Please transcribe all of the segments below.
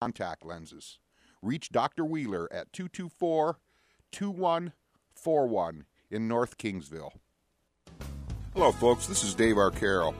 contact lenses. Reach Dr. Wheeler at 224 2141 in North Kingsville. Hello, folks. This is Dave Arcaro.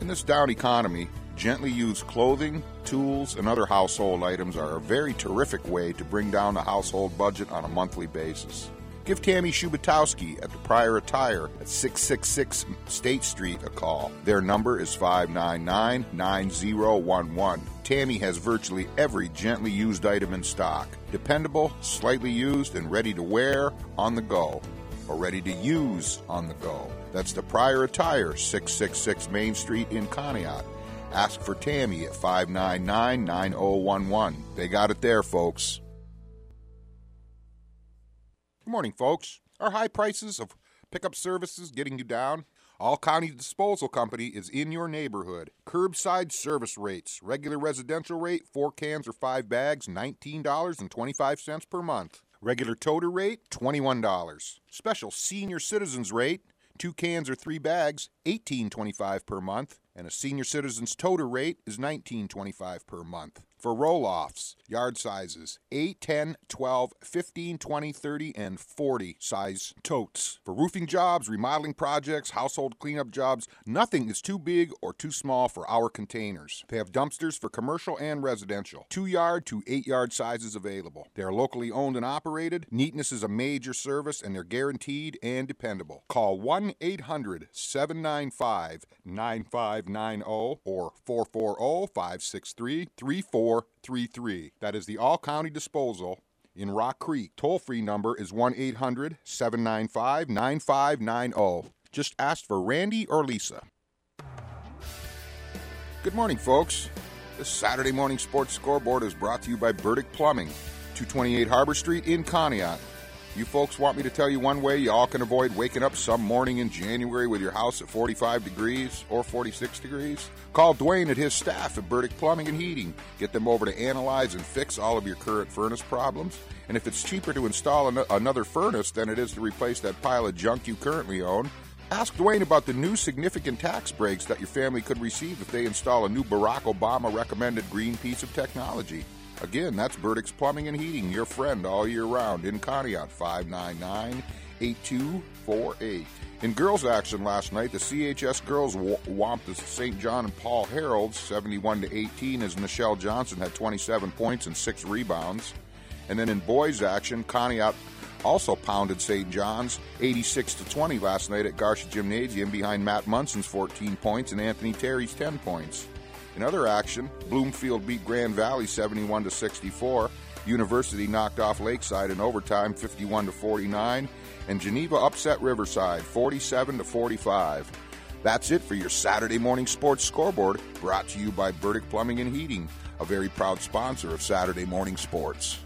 In this down economy, gently used clothing, tools, and other household items are a very terrific way to bring down the household budget on a monthly basis. Give Tammy Shubatowski at the Prior Attire at 666 State Street a call. Their number is 599 9011. Tammy has virtually every gently used item in stock. Dependable, slightly used, and ready to wear on the go. Or ready to use on the go. That's the Prior Attire, 666 Main Street in Conneaut. Ask for Tammy at 599 9011. They got it there, folks. Good morning, folks. Are high prices of pickup services getting you down? All County Disposal Company is in your neighborhood. Curbside service rates. Regular residential rate, four cans or five bags, $19.25 per month. Regular toter rate, $21. Special senior citizens rate, two cans or three bags, $18.25 per month. And a senior citizen's toter rate is $19.25 per month. For roll offs, yard sizes 8, 10, 12, 15, 20, 30, and 40 size totes. For roofing jobs, remodeling projects, household cleanup jobs, nothing is too big or too small for our containers. They have dumpsters for commercial and residential, 2 yard to 8 yard sizes available. They are locally owned and operated. Neatness is a major service and they're guaranteed and dependable. Call 1 800 795 9590 or 440 563 3433. That is the All County Disposal in Rock Creek. Toll free number is 1 800 795 9590. Just ask for Randy or Lisa. Good morning, folks. This Saturday morning sports scoreboard is brought to you by Burdick Plumbing, 228 Harbor Street in Conneaut. You folks want me to tell you one way you all can avoid waking up some morning in January with your house at 45 degrees or 46 degrees? Call Dwayne at his staff at Burdick Plumbing and Heating. Get them over to analyze and fix all of your current furnace problems. And if it's cheaper to install an- another furnace than it is to replace that pile of junk you currently own, Ask Dwayne about the new significant tax breaks that your family could receive if they install a new Barack Obama recommended green piece of technology. Again, that's Burdick's Plumbing and Heating, your friend all year round in Conneaut, 599 8248. In girls' action last night, the CHS girls whomped the St. John and Paul Heralds 71 to 18 as Michelle Johnson had 27 points and 6 rebounds. And then in boys' action, Conneaut also pounded St. John's 86 to 20 last night at Garcia Gymnasium behind Matt Munson's 14 points and Anthony Terry's 10 points. In other action, Bloomfield beat Grand Valley 71 to 64. University knocked off Lakeside in overtime 51 to 49, and Geneva upset Riverside 47 to 45. That's it for your Saturday morning sports scoreboard, brought to you by Burdick Plumbing and Heating, a very proud sponsor of Saturday morning sports.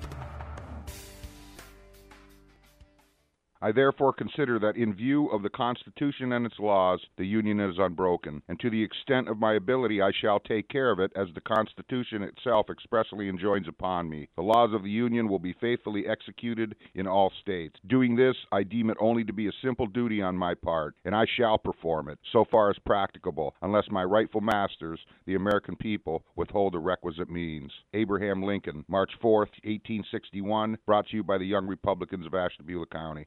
I therefore consider that in view of the Constitution and its laws, the Union is unbroken, and to the extent of my ability I shall take care of it as the Constitution itself expressly enjoins upon me. The laws of the Union will be faithfully executed in all states. Doing this, I deem it only to be a simple duty on my part, and I shall perform it, so far as practicable, unless my rightful masters, the American people, withhold the requisite means. Abraham Lincoln, March 4th, 1861, brought to you by the Young Republicans of Ashtabula County.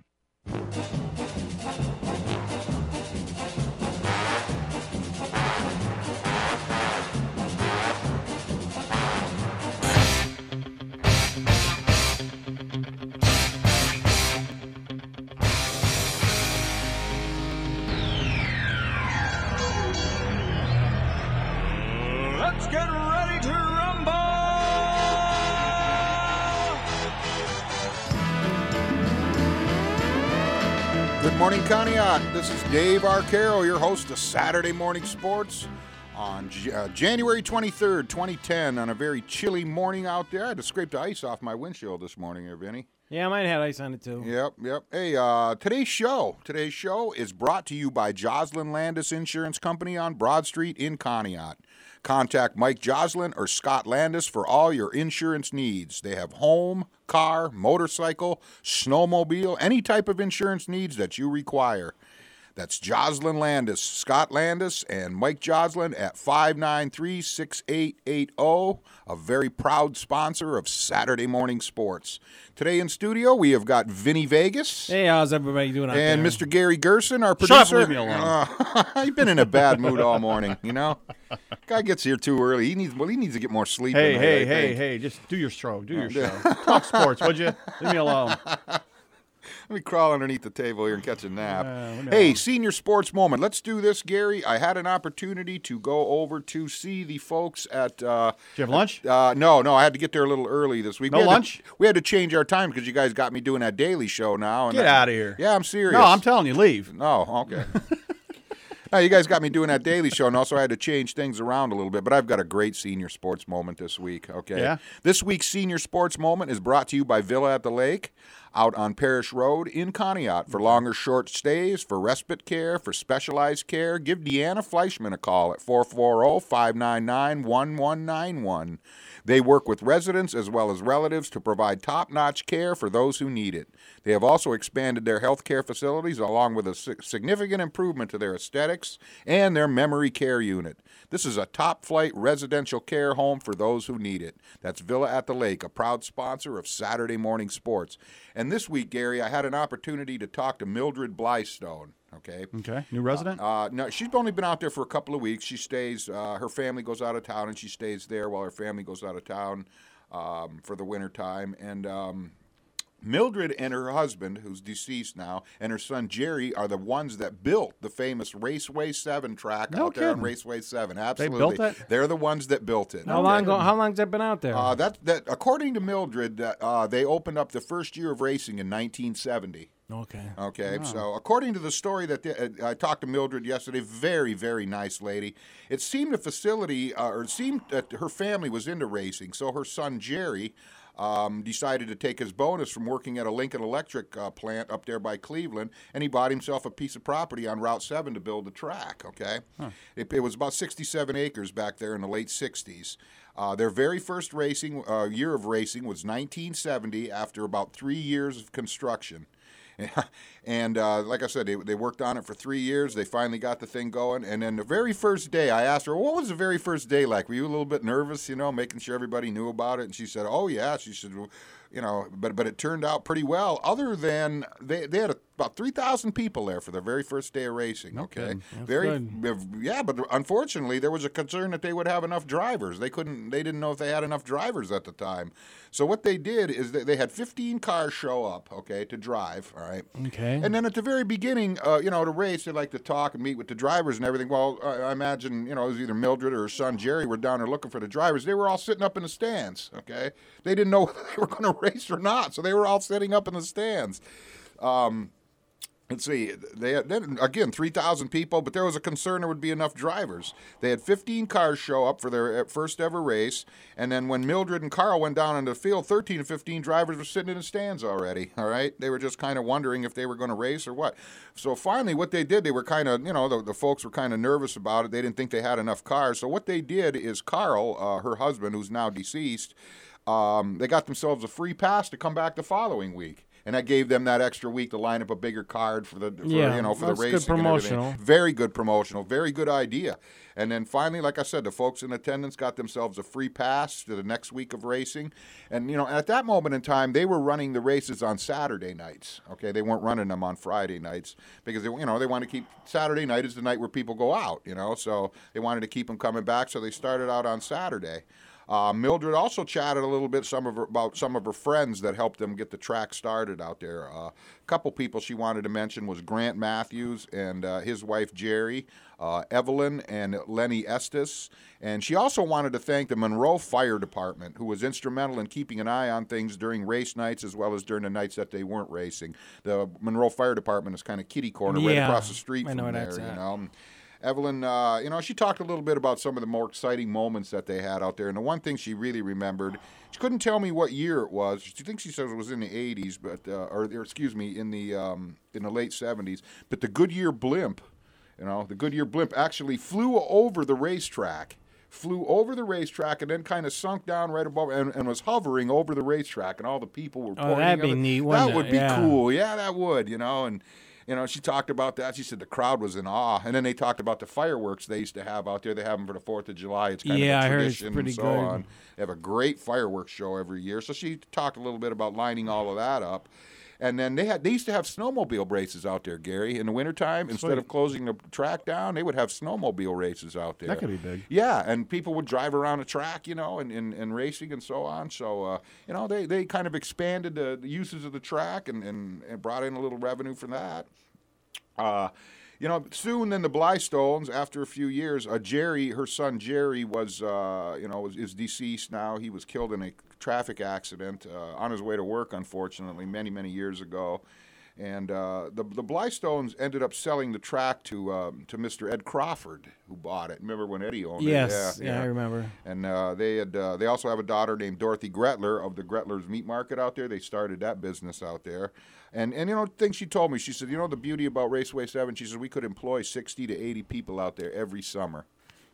Let's get ready to morning, Conneaut. This is Dave Arcaro, your host of Saturday Morning Sports on J- uh, January 23rd, 2010, on a very chilly morning out there. I had to scrape the ice off my windshield this morning, here, Vinny. Yeah, mine had ice on it too. Yep, yep. Hey, uh, today's show, today's show is brought to you by Joslin Landis Insurance Company on Broad Street in Conneaut. Contact Mike Joslin or Scott Landis for all your insurance needs. They have home, car, motorcycle, snowmobile, any type of insurance needs that you require. That's Joslin Landis, Scott Landis, and Mike Joslin at 593 6880, a very proud sponsor of Saturday Morning Sports. Today in studio, we have got Vinny Vegas. Hey, how's everybody doing out And there? Mr. Gary Gerson, our producer. Shut up, leave me alone. Uh, you've been in a bad mood all morning, you know? Guy gets here too early. He needs well, he needs to get more sleep. Hey, hey, I hey, think. hey! Just do your show. Do your show. Talk sports, would you? Leave me alone. Let me crawl underneath the table here and catch a nap. let me hey, senior sports moment. Let's do this, Gary. I had an opportunity to go over to see the folks at. Uh, Did you have lunch? uh, no, no, I had to get there a little early this week. No we had to- lunch? we had to change our time because you guys got me doing that daily show now. And Get out of here. Yeah, I'm serious. No, I'm telling you, leave. No, okay. now, you guys got me doing that daily show, and also I had to change things around a little bit. But I've got a great senior sports moment this week. Okay. Yeah? This week's senior sports moment is brought to you by Villa at the Lake, out on Parish Road in Conneaut. For longer short stays, for respite care, for specialized care, give Deanna Fleischman a call at 440-599-1191. They work with residents as well as relatives to provide top-notch care for those who need it. They have also expanded their health care facilities along with a significant improvement to their aesthetics and their memory care unit. This is a top-flight residential care home for those who need it. That's Villa at the Lake, a proud sponsor of Saturday Morning Sports. And this week, Gary, I had an opportunity to talk to Mildred Blystone. Okay. Okay, new resident. Uh, no, she's only been out there for a couple of weeks. She stays. Uh, her family goes out of town, and she stays there while her family goes out of town um, for the winter time. And um, Mildred and her husband, who's deceased now, and her son Jerry are the ones that built the famous Raceway Seven track No out there on. Raceway Seven. Absolutely, they built that? They're the ones that built it. how long? Go, how long's that been out there? Uh, that that according to Mildred, uh, uh, they opened up the first year of racing in 1970. Okay. Okay, so according to the story that the, uh, I talked to Mildred yesterday, very very nice lady. It seemed the facility, uh, or it seemed that her family was into racing. So her son Jerry um, decided to take his bonus from working at a Lincoln Electric uh, plant up there by Cleveland, and he bought himself a piece of property on Route Seven to build the track. Okay, it, it was about 67 acres back there in the late 60s. Uh, their very first racing uh, year of racing was 1970, after about three years of construction. And uh, like I said, they, they worked on it for three years. They finally got the thing going. And then the very first day, I asked her, "What was the very first day like? Were you a little bit nervous, you know, making sure everybody knew about it?" And she said, "Oh yeah." She said, "Well, "You know, but but it turned out pretty well. Other than they they had about three thousand people there for their very first day of racing. okay, very yeah. But unfortunately, there was a concern that they would have enough drivers. They couldn't. They didn't know if they had enough drivers at the time. So what they did is they, they had 15 cars show up, okay, to drive. All right. Okay. And then at the very beginning, uh, you know, the race, they like to talk and meet with the drivers and everything. Well, I I imagine, you know, it was either Mildred or her son Jerry were down there looking for the drivers. They were all sitting up in the stands, okay? They didn't know whether they were going to race or not, so they were all sitting up in the stands. Um, Let's see. They had, again three thousand people, but there was a concern there would be enough drivers. They had fifteen cars show up for their uh, first ever race, and then when Mildred and Carl went down into the field, thirteen to fifteen drivers were sitting in the stands already. All right, they were just kind of wondering if they were going to race or what. So finally, what they did, they were kind of, you know, the, the folks were kind of nervous about it. They didn't think they had enough cars. So what they did is Carl, uh, her husband, who's now deceased, um, they got themselves a free pass to come back the following week. And that gave them that extra week to line up a bigger card for the, for, Yeah, you know, for the good racing and everything. promotional. Very good promotional, very good idea. And then finally, like I said, the folks in attendance got themselves a free pass to the next week of racing. And you know, at that moment in time, they were running the races on Saturday nights. Okay, they weren't running them on Friday nights because they, you know, they want to keep Saturday night is the night where people go out. You know, so they wanted to keep them coming back, so they started out on Saturday. Uh, Mildred also chatted a little bit some of her, about some of her friends that helped them get the track started out there. Uh, a couple people she wanted to mention was Grant Matthews and uh, his wife Jerry, uh, Evelyn and Lenny Estes, and she also wanted to thank the Monroe Fire Department, who was instrumental in keeping an eye on things during race nights as well as during the nights that they weren't racing. The Monroe Fire Department is kind of kitty corner right across the street I from there, you know. Evelyn, uh, you know, she talked a little bit about some of the more exciting moments that they had out there, and the one thing she really remembered, she couldn't tell me what year it was. She thinks she says it was in the '80s, but uh, or, or excuse me, in the um, in the late '70s. But the Goodyear blimp, you know, the Goodyear blimp actually flew over the racetrack flew over the racetrack and then kind of sunk down right above and, and was hovering over the racetrack and all the people were Oh, pointing that'd be it. neat, that would it? be Yeah. cool yeah that would you know and you know she talked about that. She said the crowd was in awe. And then they talked about the fireworks they used to have out there. They have them for the fourth of july. It's kind Yeah, of I a heard it's tradition pretty and so good. on. They have a great fireworks show every year. So she talked a little bit about lining all of that up and then they had they used to have snowmobile races out there, Gary, in the wintertime. Instead of closing the track down, they would have snowmobile races out there. That could be big. Yeah, and people would drive around the track, you know, and, and, and racing and so on. So, uh, you know, they, they kind of expanded the, the uses of the track and, and, and brought in a little revenue from that. Uh, you know, soon then the Blystones, after a few years, uh, Jerry, her son Jerry, was, uh, you know, is, is deceased now. He was killed in a traffic accident uh, on his way to work, unfortunately, many, many years ago. And uh, the the Blystones ended up selling the track to um, to Mr. Ed Crawford, who bought it. Remember when Eddie owned Yes, it? yeah, I remember. And uh, they had uh, they also have a daughter named Dorothy Gretler of the Gretler's Meat Market out there. They started that business out there. And and you know, thing she told me, she said, you know, the beauty about Raceway Seven, she said we could employ sixty to eighty people out there every summer.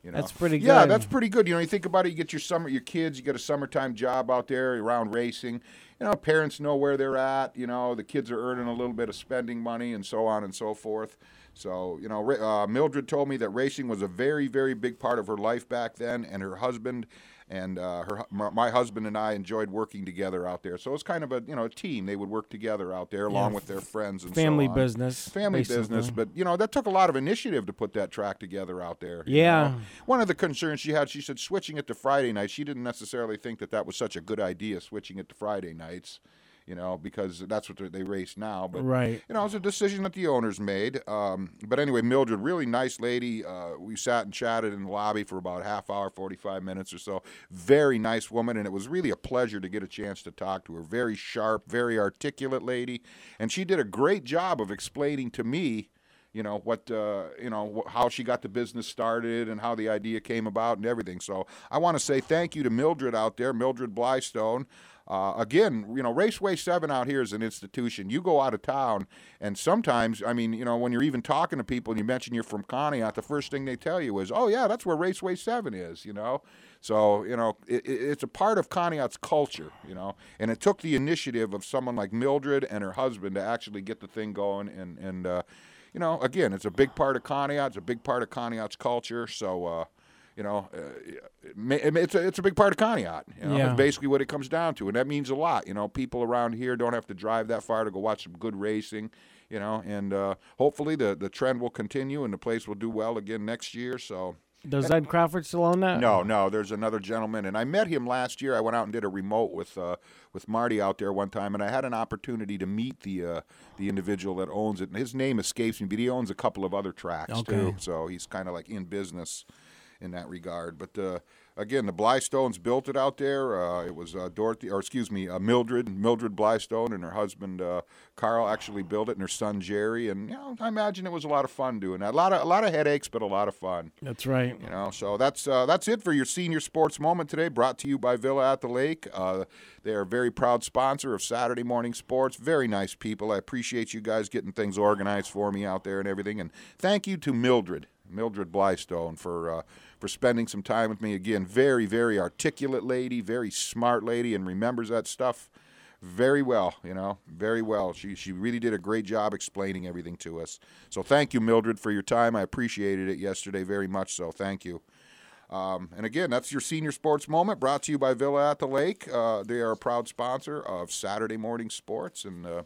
You know? That's pretty good. Yeah, that's pretty good. You know, you think about it, you get your summer, your kids, you get a summertime job out there around racing. You know, parents know where they're at. You know, the kids are earning a little bit of spending money and so on and so forth. So, you know, uh, Mildred told me that racing was a very, very big part of her life back then, and her husband and uh, her, my, husband and I enjoyed working together out there. So it was kind of a you know a team. They would work together out there along with their friends and Family so business, Family basically. business, but you know that took a lot of initiative to put that track together out there. you Yeah. know. One of the concerns she had, she said, switching it to Friday nights. She didn't necessarily think that that was such a good idea, switching it to Friday nights. You know, because that's what they race now. But Right. you know, it's a decision that the owners made. Um, but anyway, Mildred, really nice lady. Uh, we sat and chatted in the lobby for about a half hour, 45 minutes or so. Very nice woman, and it was really a pleasure to get a chance to talk to her. Very sharp, very articulate lady, and she did a great job of explaining to me. You know what? Uh, you know wh- how she got the business started and how the idea came about and everything. So I want to say thank you to Mildred out there, Mildred Blystone. Uh, again, you know, Raceway 7 out here is an institution. You go out of town, and sometimes, I mean, you know, when you're even talking to people and you mention you're from Conneaut, the first thing they tell you is, oh, yeah, that's where Raceway 7 is, you know? So, you know, it, it- it's a part of Conneaut's culture, you know? And it took the initiative of someone like Mildred and her husband to actually get the thing going. And, and uh, you know, again, it's a big part of Conneaut, it's a big part of Conneaut's culture. So, uh, you know, uh, it's a, it's a big part of Conneaut. You know? Yeah. Basically what it comes down to, and that means a lot. You know, people around here don't have to drive that far to go watch some good racing. You know, and uh, hopefully the the trend will continue, and the place will do well again next year. So. Does Ed Crawford still own that? No, no. There's another gentleman, and I met him last year. I went out and did a remote with uh, with Marty out there one time, and I had an opportunity to meet the uh, the individual that owns it. And his name escapes me, but he owns a couple of other tracks too. Okay. So he's kind of like in business in that regard. But uh, again, the Blystones built it out there. Uh, it was uh, Dorothy, or excuse me, uh, Mildred, Mildred Blystone, and her husband uh, Carl actually built it, and her son Jerry. And you know, I imagine it was a lot of fun doing that. A lot of a lot of headaches, but a lot of fun. That's right. You know, so that's uh, that's it for your senior sports moment today. Brought to you by Villa at the Lake. Uh, they are a very proud sponsor of Saturday morning sports. Very nice people. I appreciate you guys getting things organized for me out there and everything. And thank you to Mildred, Mildred Blystone, for uh, for spending some time with me again. Very very articulate lady, very smart lady, and remembers that stuff very well, you know, very well. She she really did a great job explaining everything to us. So thank you, Mildred, for your time. I appreciated it yesterday very much. So thank you. Um, and again, that's your senior sports moment brought to you by Villa at the Lake. Uh, they are a proud sponsor of Saturday morning sports. And uh,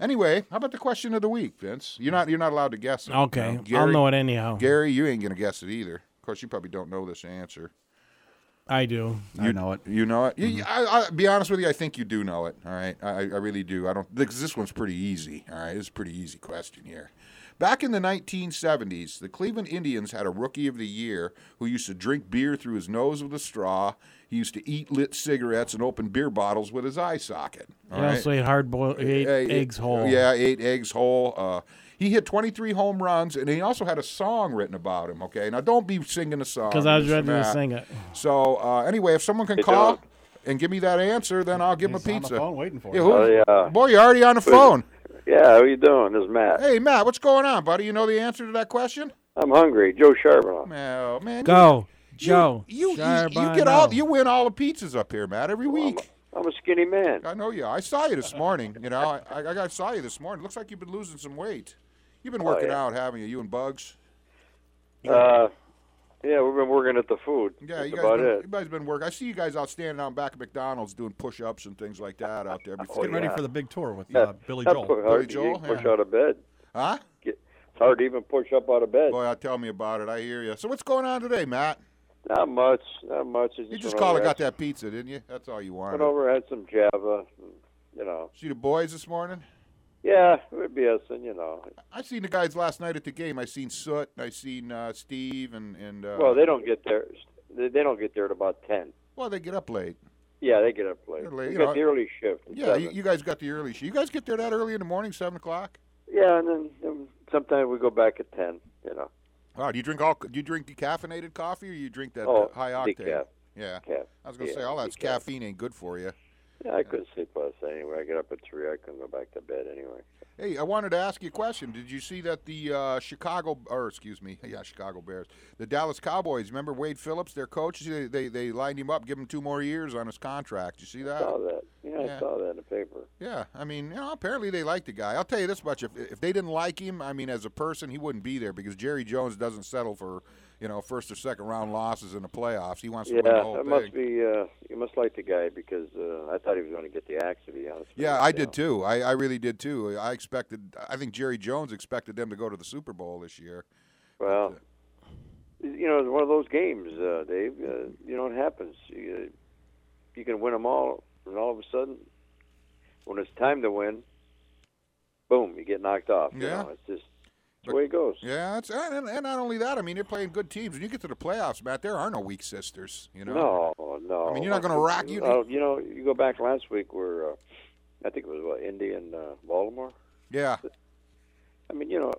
anyway, how about the question of the week, Vince? You're not you're not allowed to guess it. Okay, you know? I'll know it anyhow. Gary, you ain't gonna guess it either. Of course, you probably don't know this answer. I do. I know it. You know it. You- I, I, be honest with you. I think you do know it. All right. I, I really do. I don't because this one's pretty easy. All right. It's a pretty easy question here. Back in the 1970s, the Cleveland Indians had a rookie of the year who used to drink beer through his nose with a straw. He used to eat lit cigarettes and open beer bottles with his eye socket. all He right? also ate hard boiled, ate eggs whole. Yeah, eight eggs whole. Uh, he hit 23 home runs, and he also had a song written about him. Okay, now don't be singing a song Because I was this and ready to sing it. So uh, anyway, if someone can Hey, call John. and give me that answer, then I'll give him a He's on the phone waiting for Yeah, you. who- Oh, yeah. Boy, you're already on the phone. Yeah, how you doing? This is Matt. Hey, Matt, what's going on, buddy? You know the answer to that question? I'm hungry. Joe Charboneau. Man, man, Go, you, Joe. You, you, you get all you win all the pizzas up here, Matt, every I'm, week. I'm a skinny man. I know you. I saw you this morning. You know, I, I, I saw you this morning. Looks like you've been losing some weight. You've been Oh, working yeah. out, haven't you? You and Bugs. Uh, yeah, we've been working at the food. Yeah, That's you guys, about been, it. you guys been working. I see you guys out standing out back at McDonald's doing push-ups and things like that out there. Before, Getting ready for the big tour with uh, Billy Joel. Billy Joel, can push yeah. out of bed. Huh? It's hard to even push up out of bed. Boy, tell me about it. I hear you. So what's going on today, Matt? Not much. Not much. I You just called and got had- that pizza, didn't you? That's all you wanted. Went over, had some Java. You know. See the boys this morning? Yeah, we'd be us, and you know. I seen the guys last night at the game. I seen Soot. I seen uh, Steve and and. Uh, Well, they don't get there. They they don't get there at about ten. well, they get up late. Yeah, they get up late. They're late, you got know. the early shift. Yeah, you, you guys got the early. sh- You guys get there that early in the morning, seven o'clock. Yeah, and then um, sometimes we go back at ten. You know. Oh, do you drink all? Do you drink decaffeinated coffee, or you drink that Oh, high octane? decaf. Yeah, Calf. I was gonna Yeah, say all that caffeine ain't good for you. Yeah, I couldn't sleep last night anyway. I get up at three. I couldn't go back to bed anyway. Hey, I wanted to ask you a question. Did you see that the uh, Chicago, or excuse me, yeah, Chicago Bears, the Dallas Cowboys? Remember Wade Phillips, their coach? They they, they lined him up, give him two more years on his contract. You see I that? saw that. Yeah, Yeah. I saw that in the paper. Yeah, I mean, you know, apparently they like the guy. I'll tell you this much: if if they didn't like him, I mean, as a person, he wouldn't be there because Jerry Jones doesn't settle for you know first or second round losses in the playoffs. He wants to win the Yeah, whole that thing. must be. Uh, you must like the guy because uh, I thought he was going to get the axe. To be honest. Yeah, you, I you did too. I, I really did too. I expected. I think Jerry Jones expected them to go to the Super Bowl this year. Well, you know, it's one of those games, uh, Dave. Uh, you know, it happens. You, you can win them all, and all of a sudden, when it's time to win, boom, you get knocked off. You Yeah. know, it's just it's the way it goes. Yeah, it's and, and not only that. I mean, they're playing good teams. When you get to the playoffs, Matt, there are no weak sisters. You know. No, no. I mean, you're not gonna rock- you- Uh, you know, you go back last week where uh, I think it was what Indy and uh, Baltimore. Yeah. I mean, you know,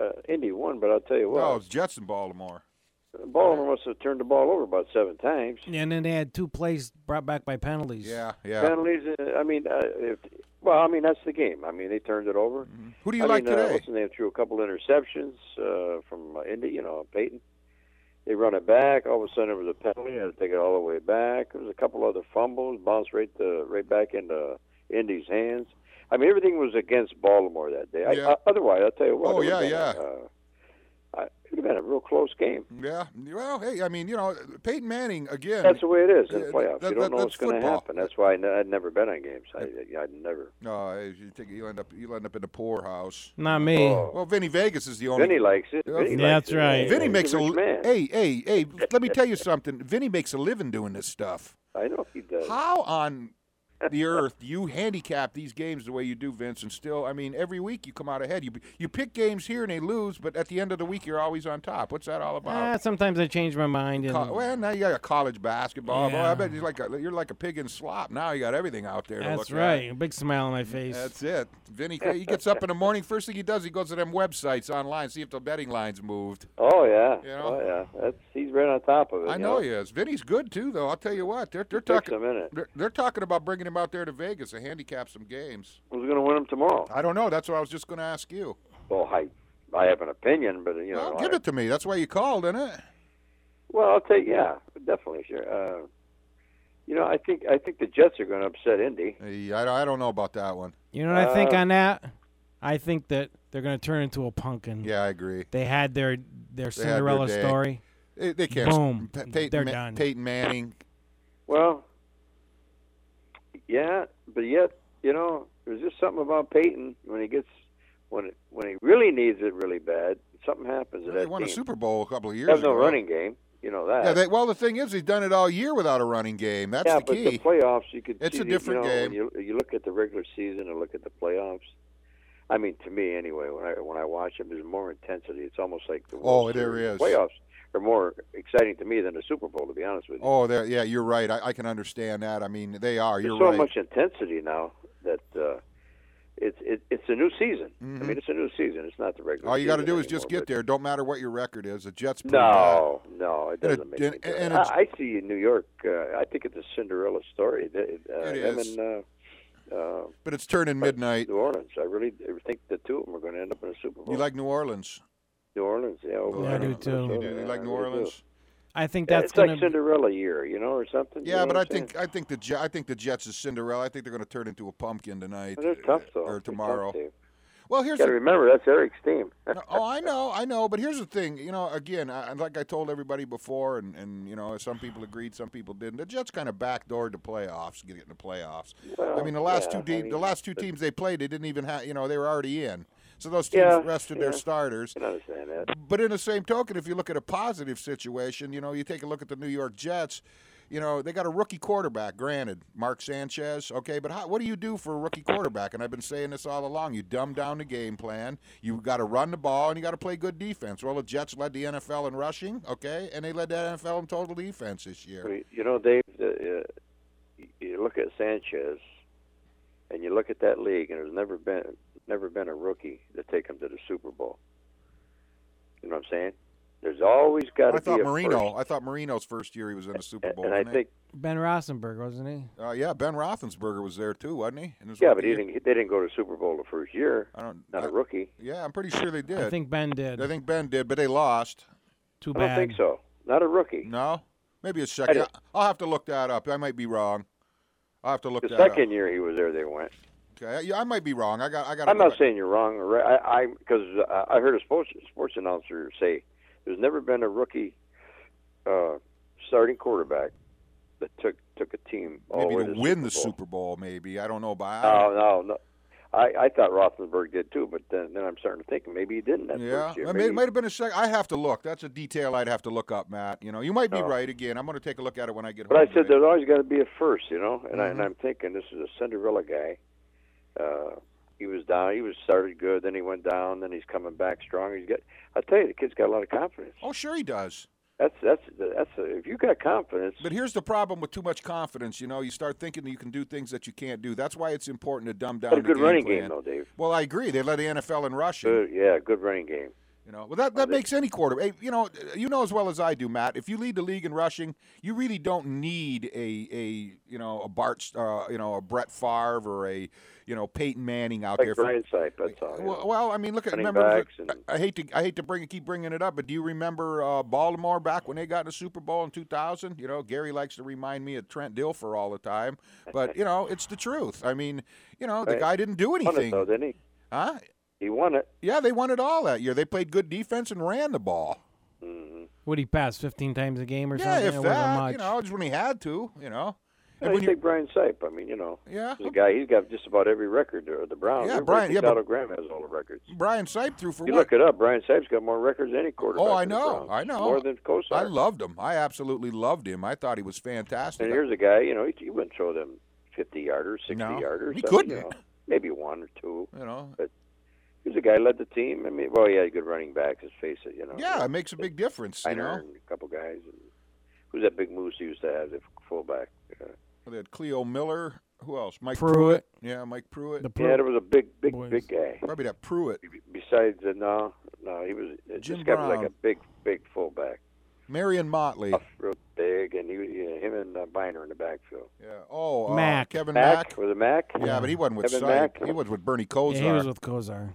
uh, Indy won, but I'll tell you what, No, it's Jets in Baltimore. Baltimore must have turned the ball over about seven times. Yeah, and then they had two plays brought back by penalties. Yeah, yeah. Penalties. Uh, I mean, uh, if, well, I mean that's the game. I mean, they turned it over. Who do you I like mean, Uh, today? what's his name? Threw a couple interceptions uh, from uh, Indy. You know, Peyton. They run it back. All of a sudden, it was a penalty. Had to take it all the way back. There was a couple other fumbles, bounced right to, right back into Indy's hands. I mean, everything was against Baltimore that day. Yeah. I, I, otherwise, I'll tell you what. Oh, yeah, yeah. Uh, I, have been a real close game. yeah. Well, hey, I mean, you know, Peyton Manning again. That's the way it is in the playoffs. that- you don't that- know what's going to happen. That's why I n- I'd never bet on games. I, I'd never. No, you think you'll end up you'll end up in the poorhouse. Not me. Oh. Well, Vinny Vegas is the only. Vinny likes it. Vinny Yeah, likes that's it. right. Vinny He's makes a rich li- man. hey hey hey. Let me tell you something. Vinny makes a living doing this stuff. I know he does. How on the earth you handicap these games the way you do, Vince? And still, I mean, every week you come out ahead. You you pick games here and they lose, but at the end of the week you're always on top. What's that all about? Ah, sometimes I change my mind. And Co- well, now you got a college basketball. Boy, I bet you're like a, you're like a pig in slop. Now you got everything out there to that's look right. at. A big smile on my face. That's it. Vinny, he gets up in the morning. First thing he does, he goes to them websites online, see if the betting lines moved. Oh yeah. You know? Oh yeah. That's he's right on top of it. I you know he is. Vinny's good too, though. I'll tell you what, they're they're Takes talking a minute. they're, they're talking about bringing him out there to Vegas to handicap some games. Who's going to win them tomorrow? I don't know. That's what I was just going to ask you. Well, I I have an opinion, but you know. well, give I- it to me. That's why you called, isn't it? Well, I'll tell you. Yeah, definitely sure. Uh, you know, I think I think the Jets are going to upset Indy. Hey, I, I don't know about that one. You know what I think Uh, on that? I think that they're going to turn into a pumpkin. Yeah, I agree. They had their their their Cinderella day. story. They, they can't. Boom. Peyton, They're Ma- done. Peyton Manning. Well, yeah, but yet, you know, there's just something about Peyton when he gets when it, when he really needs it really bad. Something happens to They won a. Super Bowl a couple of years They have no ago. running game. You know that. Yeah, they, well, the thing is, he's done it all year without a running game. That's yeah, the but key. the playoffs, you could It's a the- different you know, game. You, you look at the regular season and look at the playoffs. I mean, to me anyway, when I when I watch them, there's more intensity. It's almost like the Oh, there Series. is. playoffs. Are more exciting to me than the Super Bowl. To be honest with you, Oh, they're- yeah, you're right. I, I can understand that. I mean, they are. there's You're so right. much intensity now that uh, it's it, it's a new season. I mean, it's a new season. It's not the regular. Mm-hmm. All you got to do is just get there. Don't matter what your record is. The Jets. but- prove No, no, it And it- doesn't make and- any and difference. I, I see New York. Uh, I think it's a Cinderella story. Uh, It is. and, uh, uh. But it's turning midnight. New Orleans. I really think the two of them are going to end up in a Super Bowl. You like New Orleans? New Orleans? Yeah, over Yeah, I do too. You, do? you like New. Orleans? I think Yeah, that's it's gonna. like Cinderella year, you know, or something. you Yeah, know but I what I'm think I think the I think the Jets is Cinderella. I think they're going to turn into a pumpkin tonight saying? they're tough uh, though. or tomorrow. Well, here's Got to remember that's Eric's team. oh, I know, I know. But here's the thing. You know, again, I, like I told everybody before, and, and you know, some people agreed, some people didn't. The Jets kind of backdoored the playoffs, get in the playoffs. I mean, the last yeah, two teams, I the last two teams they played, they didn't even have. You know, they were already in. So those teams Yeah, rested yeah. their starters. I understand that. But in the same token, if you look at a positive situation, you know, you take a look at the New York Jets. You know, they got a rookie quarterback, granted, Mark Sanchez. Okay, but how, what do you do for a rookie quarterback? And I've been saying this all along. You dumb down the game plan. You got to run the ball and you got to play good defense. Well, the Jets led the NFL in rushing, okay, and they led the NFL in total defense this year. You know, Dave. Uh, uh, you look at Sanchez, and you look at that league, and there's never been never been a rookie to take him to the Super Bowl. You know what I'm saying? There's always got to be. I be thought a Marino. first. I thought Marino's first year he was in the Super Bowl. and I wasn't think Ben Rosenberg, wasn't he? he? uh, yeah, Ben Roethlisberger was there too, wasn't he? In his yeah, but he year? didn't. They didn't go to Super Bowl the first year. I don't. Not I- a rookie. yeah, I'm pretty sure they did. I think Ben did. I think Ben did, but they lost. Too I bad. don't think so. Not a rookie. No, maybe a second. don't- I'll have to look that up. I might be wrong. I'll have to look The that second up. year he was there, they went. Okay, I might be wrong. I got. I got. I'm not saying you're wrong. or right. I I because I I, heard a sports sports announcer say there's never been a rookie uh, starting quarterback that took took a team all maybe to to win the Super Bowl. Super Bowl. Maybe I don't know. But I, No, no, no. I, I thought Roethlisberger did too, but then, then I'm starting to think maybe he didn't that yeah, first year. it might have been a second. I have to look. That's a detail I'd have to look up, Matt. You know, you might be Oh. right again. I'm going to take a look at it when I get But I said today. there's always got to be a first, you know. And, I, and Mhm. I'm thinking this is a Cinderella guy. Uh, he was down. He was started good, then he went down. Then he's coming back strong. He's got. I tell you, the kid's got a lot of confidence. Oh, sure he does. That's that's that's a, if you got confidence. But here's the problem with too much confidence. You know, you start thinking that you can do things that you can't do. That's why it's important to dumb down a the good game running plan. game though, Dave. Well, I agree. They led the NFL in rushing. Good, yeah, good running game. You know, well, that, that makes any quarter. You know, you know as well as I do, Matt. If you lead the league in rushing, you really don't need a a you know a Bart, uh, you know a Brett Favre or a you know Peyton Manning out Like there. for- Sipe, that's all. well, well, I mean, look at Running remember. and- I, hate to I hate to bring keep bringing it up, but do you remember uh, Baltimore back when they got in the Super Bowl in 2000? You know, Gary likes to remind me of Trent Dilfer all the time, but you know, it's the truth. I mean, you know, the Right. guy didn't do anything, though, didn't he? huh? He won it. Yeah, they won it all that year. They played good defense and ran the ball. hmm Would he pass 15 times a game or Yeah, something? if that, much. you know, just when he had to, you know. And I when you, think Brian Sipe. I mean, you know, yeah, the guy. He's got just about every record of the Browns. Yeah, Everybody Brian- thinks yeah, but- Otto Graham has all the records. Brian Sipe threw for You what? look it up. Brian Sipe's got more records than any quarterback. Oh, I know, Browns. I know. More than Kosar. I loved him. I absolutely loved him. I thought he was fantastic. And here's a guy. You know, he, he wouldn't throw them 50 yarders, 60 No, yarders. he I mean, couldn't. You know, maybe one or two. you know, He's a guy who led the team. I mean, well, he had good running backs. Let's face it. You know. yeah, it makes a big difference. You Steiner know, and a couple guys. And who's that big moose he used to have? The fullback. Uh, they had Cleo Miller. Who else? Mike Pruitt. Yeah, Mike Pruitt. The Pruitt. yeah, pro- there was a big, big, Boys. big guy. Probably that Pruitt. Besides, uh, no, no, he was. Jim this guy was like a big, big fullback. Marion Motley. Tough, real big, and he, yeah, him and uh, Byner in the backfield. Yeah. Oh, uh, Mack. Kevin Mack, Mack. was it Mack? Yeah, but he wasn't with Kevin Sipe. Mack? He was with Bernie Kosar. yeah, he was with Kosar.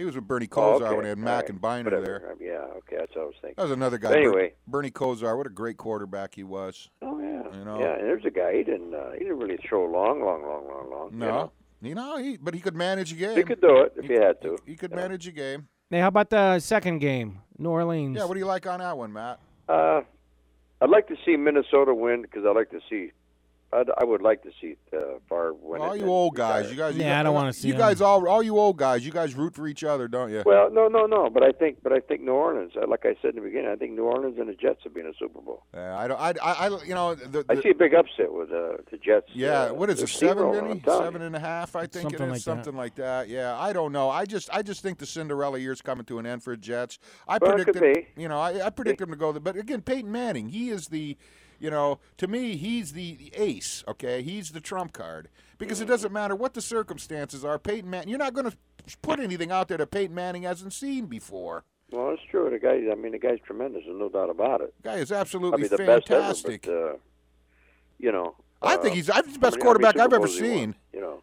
He was with Bernie Oh, Kosar okay. when they had All Mack right. and Byner Whatever. there. Yeah, okay, that's what I was thinking. That was another guy. But Ber- anyway. Bernie Kosar. What a great quarterback he was. Oh yeah, You know. yeah. And there's a guy. He didn't. Uh, he didn't really throw long, long, long, long, long. No, You know? you know, he but he could manage a game. He could do it if He- he had to. He could Yeah. manage a game. Hey, how about the second game? New Orleans. Yeah. What do you like on that one, Matt? Uh, I'd like to see Minnesota win because I like to see I'd, I would like to see uh, Favre win. all it you and old guys, retire. you guys. you Yeah, I don't wanna see You him. guys all, all you old guys, you guys root for each other, don't you? Well, no, no, no. But I think, but I think New Orleans. uh, Like I said in the beginning, I think New Orleans and the Jets will be in a Super Bowl. Yeah, I don't. I, I, I you know, the, I see a big upset with uh, the Jets. Yeah, uh, what is it? Seven, steamrolling, Vinny? I'm Seven and a half, I think Something it is. like that. something like that. Yeah, I don't know. I just, I just think the Cinderella year's coming to an end for the Jets. I Well, it could predicted, be. you know, I, I predict them to go. there. But again, Peyton Manning, he is the, you know, to me, he's the, the ace. Okay, he's the trump card because it doesn't matter what the circumstances are. Peyton Manning, you're not going to put anything out there that Peyton Manning hasn't seen before. Well, it's true. The guy. I mean, the guy's tremendous. There's no doubt about it. guy is absolutely I mean, the best fantastic. ever. But, uh, you know, I uh, think he's, I think he's the best quarterback I've ever he won, seen. You know,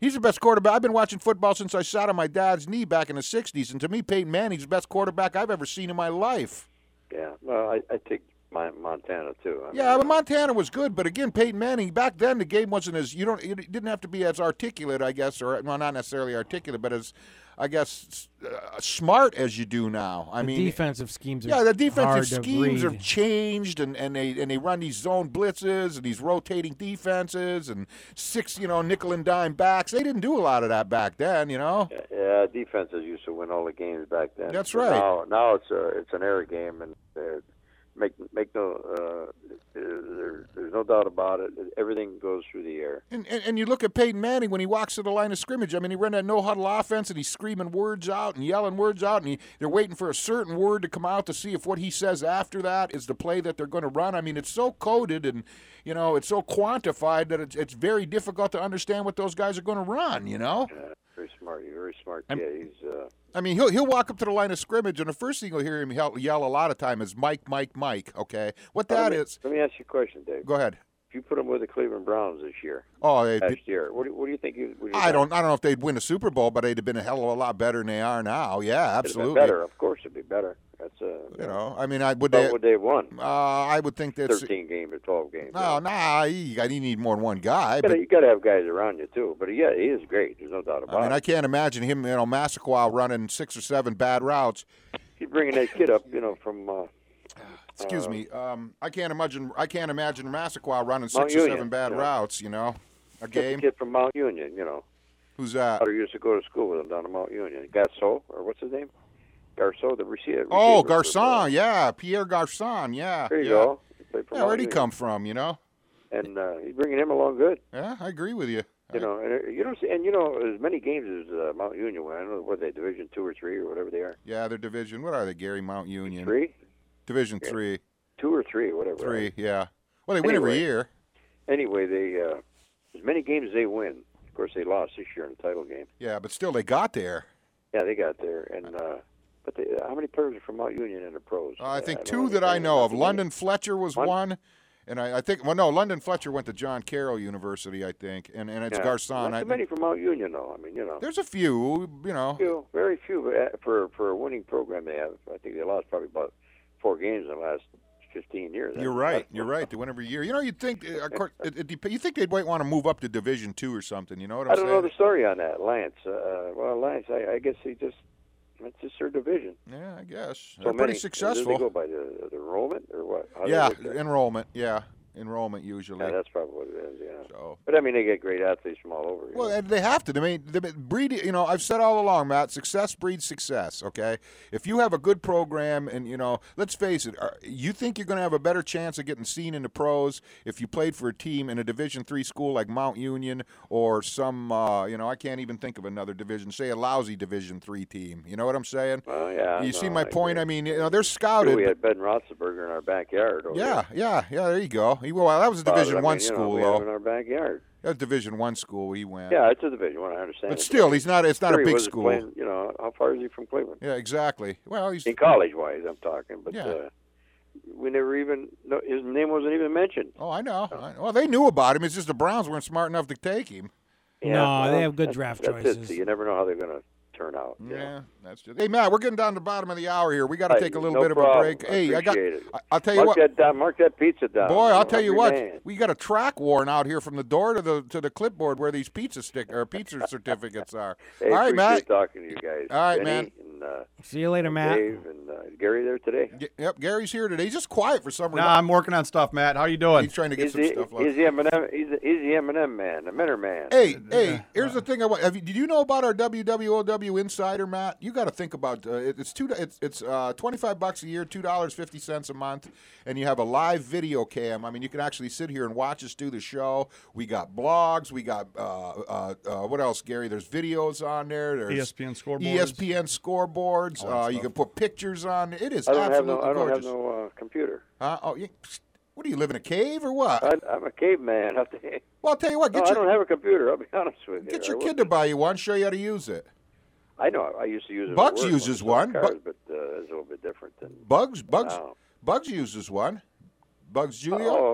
He's the best quarterback. I've been watching football since I sat on my dad's knee back in the '60s, and to me, Peyton Manning's the best quarterback I've ever seen in my life. yeah. Well, I, I my Montana too. I Yeah, mean, but Montana was good, but again, Peyton Manning back then the game wasn't as you don't it didn't have to be as articulate, I guess, or well, not necessarily articulate, but as I guess uh, smart as you do now. I the mean, defensive schemes yeah, the defensive hard schemes have changed, and, and they and they run these zone blitzes and these rotating defenses and six, you know, nickel and dime backs. They didn't do a lot of that back then, you know. Yeah, defenses used to win all the games back then. That's right. Now, now it's a it's an air game, and make make no uh, there, there's no doubt about it. Everything goes through the air. And, and and you look at Peyton Manning when he walks to the line of scrimmage. I mean, he ran that no huddle offense, and he's screaming words out and yelling words out, and he, they're waiting for a certain word to come out to see if what he says after that is the play that they're going to run. I mean, it's so coded and you know it's so quantified that it's it's very difficult to understand what those guys are going to run. You know, Uh, very smart, very smart I'm- kid. He's uh, I mean, he'll he'll walk up to the line of scrimmage, and the first thing you'll hear him yell, yell a lot of time is Mike, Mike, Mike. Okay, what let that me, is? Let me ask you a question, Dave. Go ahead. If you put him with the Cleveland Browns this year, Oh, they- last year, what do, what do you think? You, I don't I don't know if they'd win a Super Bowl, but they'd have been a hell of a lot better than they are now. Yeah, It'd have been absolutely. better. Of course, it'd be better. Uh, You know, I mean, I would What they? would they have won? Uh, I would think that's 13 games or 12 games. no, nah. You, you need more than one guy. You But gotta, you gotta have guys around you too. But yeah, he is great. There's no doubt about I mean, I can't imagine him, you know, Massaquoi running six or seven bad routes. He's bringing that kid up, you know, from uh, Excuse Uh, me. Um, I can't imagine. I can't imagine Massaquoi running Mount six or Union, seven bad you know. routes. You know, a game. kid from Mount Union. You know, Who's that? Potter used to go to school with him down to Mount Union. Garceau, or what's his name? Garceau, the receiver. Oh, Garcon. Yeah, Pierre Garcon. Yeah. There you yeah. go. He played for Yeah, where'd he come from? You know. And uh, he's bringing him along good. Yeah, I agree with you. You know, and uh, you know, and you know, as many games as uh, Mount Union won. I don't know what they Division two or three or whatever they are. Yeah, they're division. What are they? Gary Mount Union. Three, Division Yeah. three. two or three, whatever. Three. Yeah. Well, they win every year. Anyway, they uh, as many games as they win. Of course, they lost this year in the title game. Yeah, but still, they got there. Yeah, they got there, and uh, but they, how many players are from Mount Union in the pros? Uh, I think don't two that I know of. London. Fletcher was One? one, and I, I think well, no, London Fletcher went to John Carroll University, I think, and and it's Yeah. Garcon. Not too many from Mount Union, though. I mean, you know, There's a few, you know. few, very few. Uh, for for a winning program, they have. I think they lost probably about four games in the last fifteen years. You're right. You're right. They win every year. You know, you'd think, uh, of course, it, it, dep- you think they'd might want to move up to Division Two or something. You know what I'm I don't saying? know the story on that, Lance. Uh, well, Lance, I, I guess he just. It's just their division. Yeah, I guess So they're many, pretty Did they successful. go by the, the enrollment or what? How Yeah, look at it? enrollment. Yeah, enrollment usually. yeah, that's probably what it is. Yeah. so. But I mean, they get great athletes from all over. Well, know. they have to. I mean, the breed. You know, I've said all along, Matt. Success breeds success. Okay, if you have a good program, and you know, let's face it, you think you're going to have a better chance of getting seen in the pros if you played for a team in a Division three school like Mount Union or some. Uh, you know, I can't even think of another division. Say a lousy Division three team. You know what I'm saying? Well, yeah. you no, see my point? agree. I mean, you know, they're scouted. we had Ben Roethlisberger in our backyard. over yeah, there. yeah, yeah. There you go. He, well, that was a But, Division I one mean, you know, school, we have in our backyard. That Division one school. He went. Yeah, it's a division one. I understand. But still, he's not. It's not Sure, a big school. Playing, you know, how far is he from Cleveland? Yeah, exactly. Well, he's In college wise, I'm talking. But Yeah. uh, we never even. No, his name wasn't even mentioned. Oh, I know. I, well, they knew about him. It's just the Browns weren't smart enough to take him. No, they have good draft that's choices. It. So you never know how they're going to turnout. you know. Yeah, that's just. Hey, Matt, we're getting down to the bottom of the hour here. We got to take a little no bit of a break. I Hey, I got. appreciate it. I- I'll tell you Mark what. that down. Mark that pizza down. Boy, I'll tell you what. man. We got a track worn out here from the door to the to the clipboard where these pizza stick or pizza certificates are. Hey, All right, appreciate Matt. talking to you guys. All right, Benny man. And, uh, See you later, Matt. Dave and uh, is Gary there today. G- Yep, Gary's here today. He's just quiet for some reason. Nah, I'm working on stuff, Matt. How you doing? He's trying to get He's some the, stuff. he's the M&M. He's the, he's the M&M man, the Minner man. Hey, hey! Here's the thing. I want. Have you, did you know about our WWOW Insider, Matt? You got to think about. Uh, it, it's two. It's it's uh, twenty five bucks a year, two dollars fifty cents a month, and you have a live video cam. I mean, you can actually sit here and watch us do the show. We got blogs. We got uh, uh, uh, what else, Gary? There's videos on there. There's ESPN scoreboards. ESPN scoreboards. Uh, you can put pictures on. It is I don't have absolutely no. I don't have no uh, computer. Huh? oh, you, what do you live in a cave or what? I, I'm a caveman. I'll well, I'll tell you what. No, Get I don't have a computer. I'll be honest with you. get I your will- kid to buy you one. Show you how to use it. I know. I used to use it. Bugs uses one, but- Cars, but uh, it's a little bit different than. Bugs, Bugs, now. Bugs uses one. Bugs Julio. Oh,